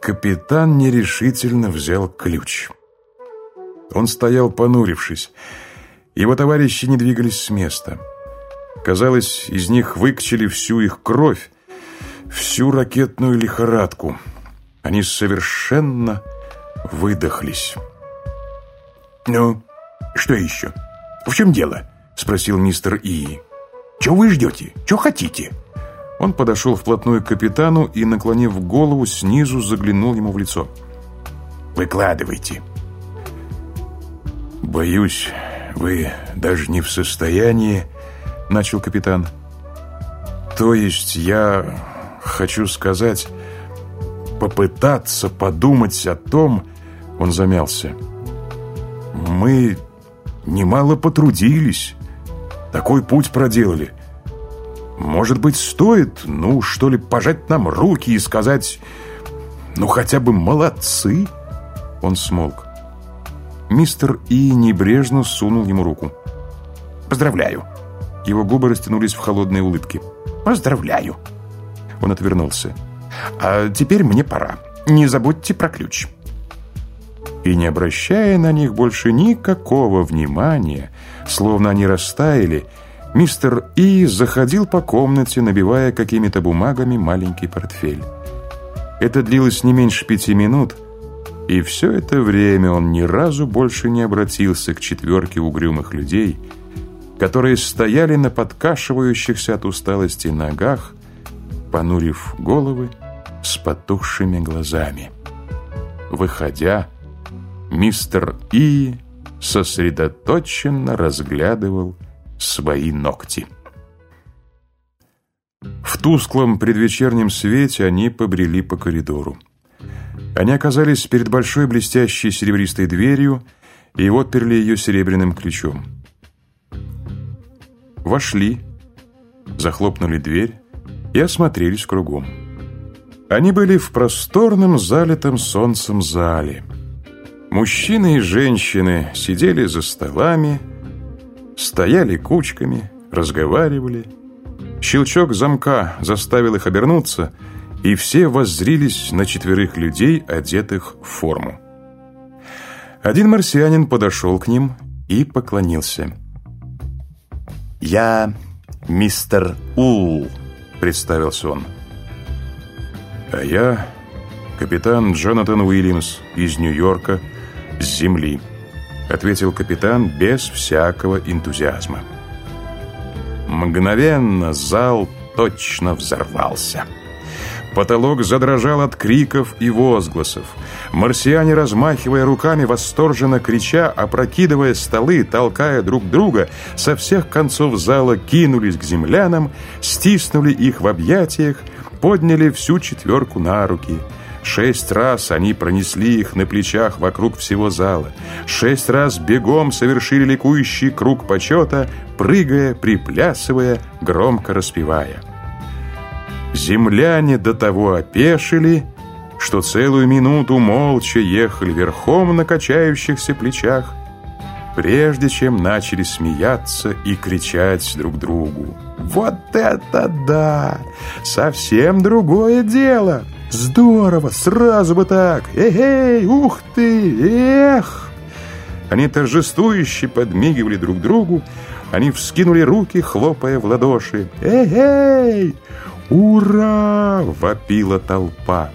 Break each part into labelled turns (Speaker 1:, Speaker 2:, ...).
Speaker 1: Капитан нерешительно взял ключ. Он стоял понурившись. Его товарищи не двигались с места. Казалось, из них выкачали всю их кровь, всю ракетную лихорадку. Они совершенно выдохлись.
Speaker 2: «Ну, что еще? В чем дело?» — спросил мистер И. «Чего вы ждете? Чего хотите?»
Speaker 1: Он подошел вплотную к капитану и, наклонив голову, снизу заглянул ему в лицо.
Speaker 2: «Выкладывайте».
Speaker 1: «Боюсь, вы даже не в состоянии...» — начал капитан. «То есть я хочу сказать, попытаться подумать о том...» Он замялся. «Мы немало потрудились, такой путь проделали». Может быть, стоит, ну, что ли, пожать нам руки и сказать, ну, хотя бы молодцы?» Он смолк. Мистер И небрежно сунул ему руку.
Speaker 2: «Поздравляю!»
Speaker 1: Его губы растянулись в холодные улыбки.
Speaker 2: «Поздравляю!»
Speaker 1: Он отвернулся.
Speaker 2: «А теперь мне пора. Не забудьте про ключ».
Speaker 1: И не обращая на них больше никакого внимания, словно они растаяли, Мистер И заходил по комнате, набивая какими-то бумагами маленький портфель. Это длилось не меньше пяти минут, и все это время он ни разу больше не обратился к четверке угрюмых людей, которые стояли на подкашивающихся от усталости ногах, понурив головы с потухшими глазами. Выходя, мистер И сосредоточенно разглядывал свои ногти. В тусклом предвечернем свете они побрели по коридору. Они оказались перед большой блестящей серебристой дверью и отперли ее серебряным ключом. Вошли, захлопнули дверь и осмотрелись кругом. Они были в просторном, залитом солнцем зале. Мужчины и женщины сидели за столами, Стояли кучками, разговаривали. Щелчок замка заставил их обернуться, и все воззрились на четверых людей, одетых в форму. Один марсианин подошел к ним и поклонился.
Speaker 2: «Я мистер Ул», — представился он.
Speaker 1: «А я капитан Джонатан Уильямс из Нью-Йорка с земли». — ответил капитан без всякого энтузиазма. Мгновенно зал точно взорвался. Потолок задрожал от криков и возгласов. Марсиане, размахивая руками, восторженно крича, опрокидывая столы, толкая друг друга, со всех концов зала кинулись к землянам, стиснули их в объятиях, подняли всю четверку на руки — Шесть раз они пронесли их на плечах вокруг всего зала. Шесть раз бегом совершили ликующий круг почета, прыгая, приплясывая, громко распевая. Земляне до того опешили, что целую минуту молча ехали верхом на качающихся плечах, прежде чем начали смеяться и кричать друг другу. «Вот это да! Совсем другое дело!» Здорово, сразу бы так. Эй, ух ты, эх. Они торжествующе подмигивали друг другу, они вскинули руки, хлопая в ладоши. Эй, ура! вопила толпа.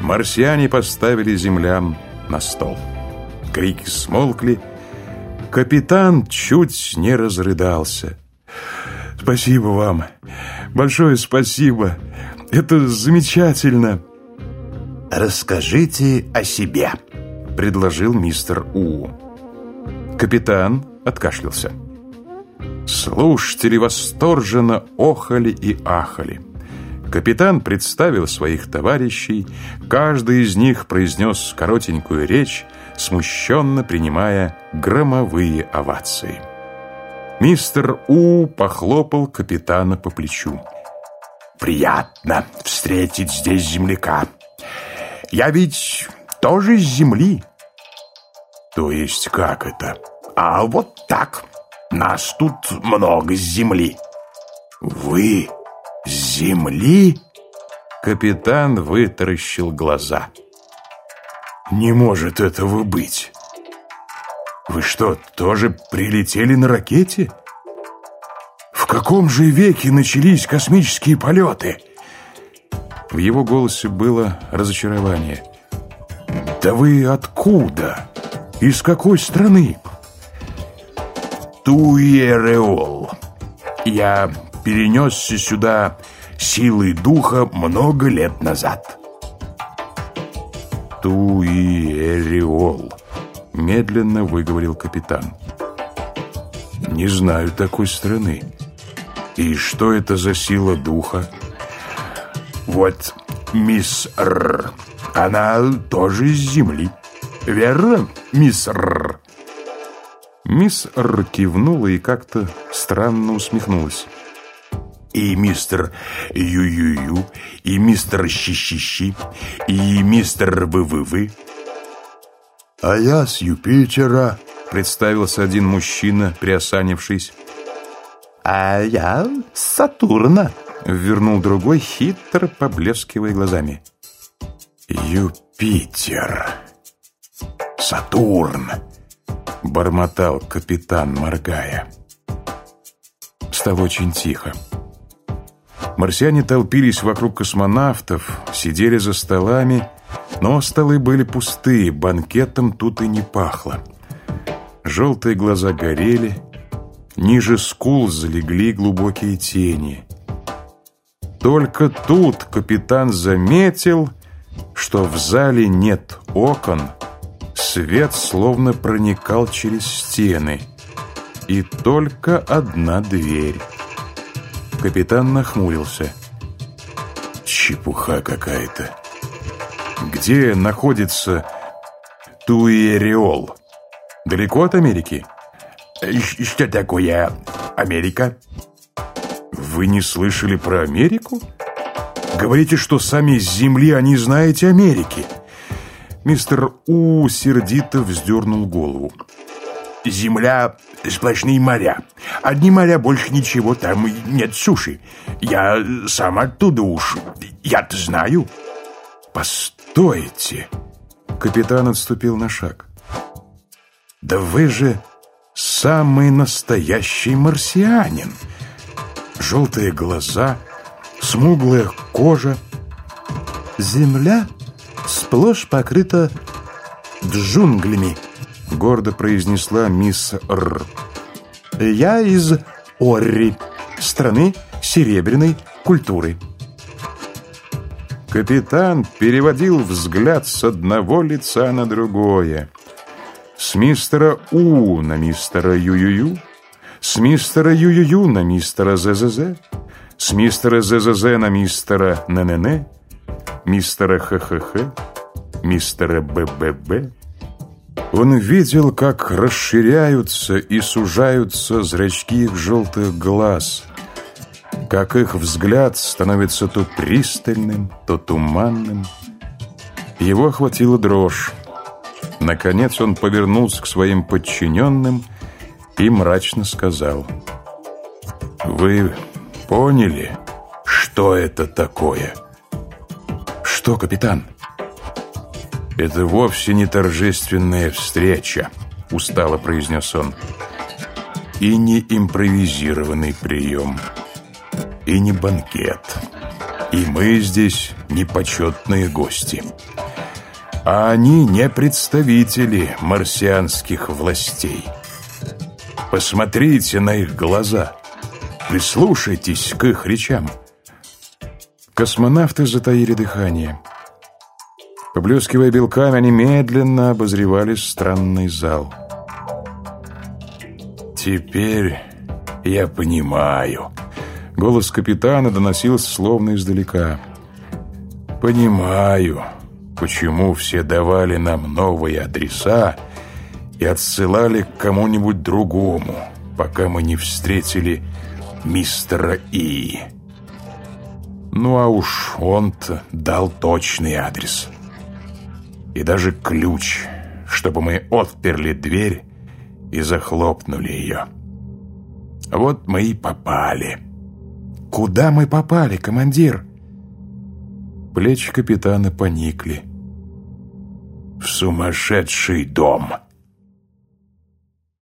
Speaker 1: Марсиане поставили землян на стол. Крики смолкли. Капитан чуть не разрыдался. «Спасибо вам! Большое спасибо! Это замечательно!»
Speaker 2: «Расскажите о себе», — предложил мистер У.
Speaker 1: Капитан откашлялся. Слушатели восторженно охали и ахали. Капитан представил своих товарищей, каждый из них произнес коротенькую речь, смущенно принимая громовые овации. Мистер У похлопал капитана по плечу.
Speaker 2: Приятно встретить здесь земляка. Я ведь тоже с земли.
Speaker 1: То есть как это?
Speaker 2: А вот так. Нас тут много с земли.
Speaker 1: Вы с земли? Капитан вытаращил глаза.
Speaker 2: «Не может этого быть! Вы что, тоже прилетели на ракете? В каком же веке начались космические полеты?»
Speaker 1: В его голосе было разочарование.
Speaker 2: «Да вы откуда? Из какой страны?» «Туереол. Я перенесся сюда силой духа много лет назад».
Speaker 1: «Туиэриол», — медленно выговорил капитан. «Не знаю такой страны. И что это за сила духа?»
Speaker 2: Вот мисс Р. Она тоже из земли. Верно, мисс Р?
Speaker 1: Мисс Р кивнула и как-то странно усмехнулась.
Speaker 2: И мистер Ю-Ю-Ю, и мистер Щи-Щи-Щи, и мистер Вы-Вы-Вы.
Speaker 3: А я с Юпитера,
Speaker 1: представился один мужчина, приосанившись.
Speaker 4: А я Сатурна,
Speaker 1: Вернул другой, хитро поблескивая глазами.
Speaker 2: «Юпитер! Сатурн!» Бормотал капитан, моргая.
Speaker 1: Стало очень тихо. Марсиане толпились вокруг космонавтов, сидели за столами, но столы были пустые, банкетом тут и не пахло. Желтые глаза горели, ниже скул залегли глубокие тени — только тут капитан заметил, что в зале нет окон, свет словно проникал через стены, и только одна дверь. Капитан нахмурился.
Speaker 2: Чепуха какая-то. Где находится Туиреол? Далеко от Америки? Что такое Америка? Вы не слышали про Америку? Говорите, что сами с Земли, а не знаете Америки. Мистер У сердито вздернул голову. Земля — сплошные моря. Одни моря, больше ничего, там нет суши. Я сам оттуда уж, я-то знаю. Постойте. Капитан отступил на шаг. Да вы же самый настоящий марсианин желтые глаза, смуглая кожа.
Speaker 4: «Земля сплошь покрыта джунглями», —
Speaker 1: гордо произнесла мисс Р.
Speaker 4: «Я из Орри, страны серебряной культуры».
Speaker 1: Капитан переводил взгляд с одного лица на другое. С мистера У на мистера Ю-Ю-Ю, с мистера Ю-Ю-Ю на мистера ЗЗЗ, с мистера ЗЗЗ на мистера ННН, мистера ХХХ, мистера БББ. Он видел, как расширяются и сужаются зрачки их желтых глаз, как их взгляд становится то пристальным, то туманным. Его охватила дрожь. Наконец он повернулся к своим подчиненным и мрачно сказал. «Вы поняли, что это такое?» «Что, капитан?» «Это вовсе не торжественная встреча», — устало произнес он. «И не импровизированный прием, и не банкет. И мы здесь не почетные гости. А они не представители марсианских властей». Посмотрите на их глаза. Прислушайтесь к их речам. Космонавты затаили дыхание. Поблескивая белками, они медленно обозревали странный зал. «Теперь я понимаю». Голос капитана доносился словно издалека. «Понимаю, почему все давали нам новые адреса и отсылали к кому-нибудь другому, пока мы не встретили мистера И. Ну а уж он-то дал точный адрес. И даже ключ, чтобы мы отперли дверь и захлопнули ее. Вот мы и попали. Куда мы попали, командир? Плечи капитана поникли.
Speaker 2: «В сумасшедший дом!»